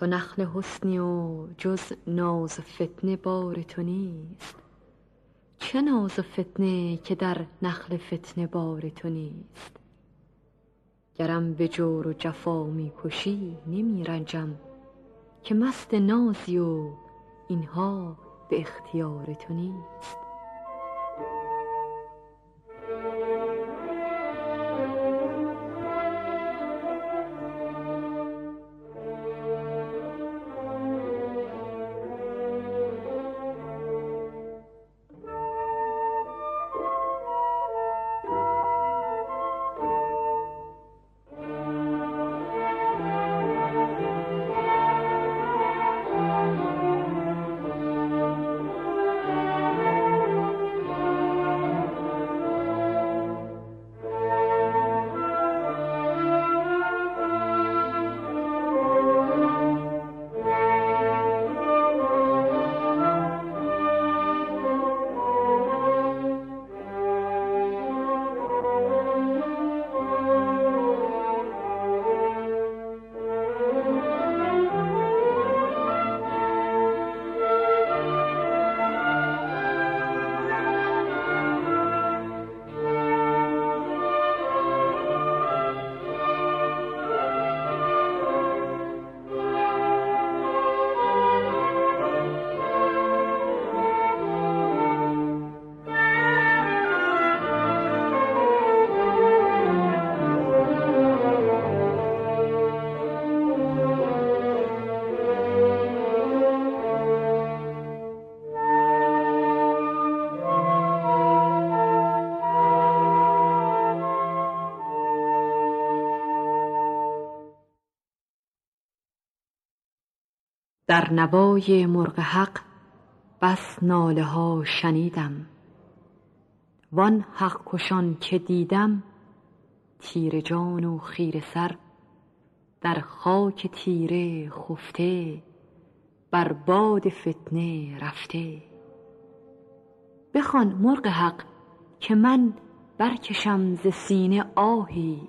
تو نخل حسنی و جز ناز فتنه بار تو نیست. چه ناز فتنه که در نخل فتنه بار تو نیست؟ گرم به جور و جفا می کشی نمی رنجم که مست نازی و اینها به اختیار تو نیست. در نوای مرغ حق بس ناله ها شنیدم. وان حق کشان که دیدم تیره جان و خیره سر در خاک تیره خفته بر باد فتنه رفته. بخوان مرغ حق که من برکشم ز سینه آهی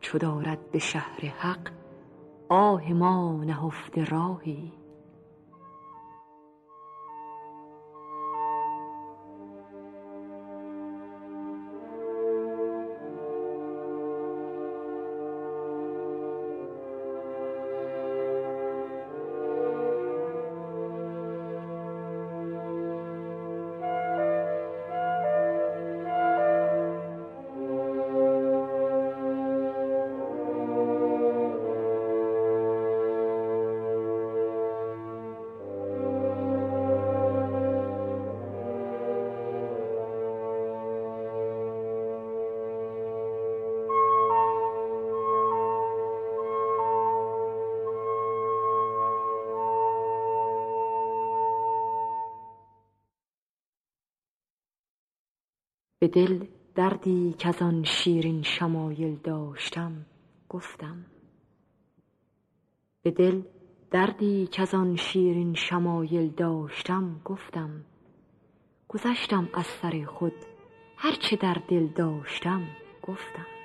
چو دارد به شهر حق آه ما نهفته راهی. به دل دردی کز آن شیرین شمایل داشتم گفتم. گذشتم از سر خود هر چه در دل داشتم گفتم.